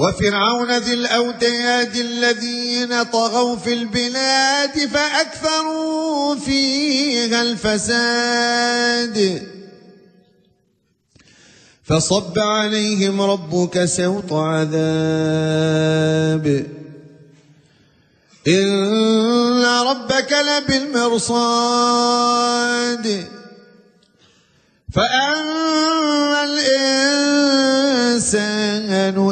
وفرعون ذي الأوتاد الذين طغوا في البلاد فأكثروا فيها الفساد. فصب عليهم ربك سوط عذاب. إن ربك لبالمرصاد. فأما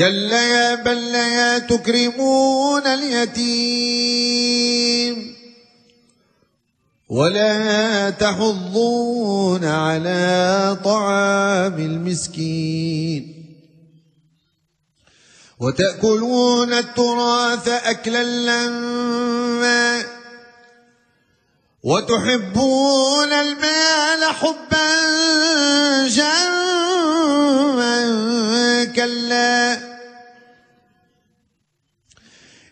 كلا يا بل لا تكرمون اليتيم ولا تحضون على طعام المسكين وتأكلون التراث أكلا لما وتحبون المال حبا جما كلا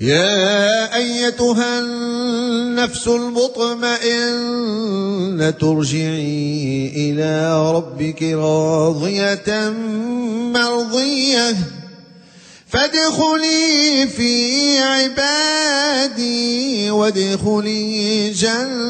يا أيتها النفس المطمئنة ترجعي إلى ربك راضية مرضية. فادخلي في عبادي وادخلي جنتي.